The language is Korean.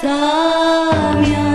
서면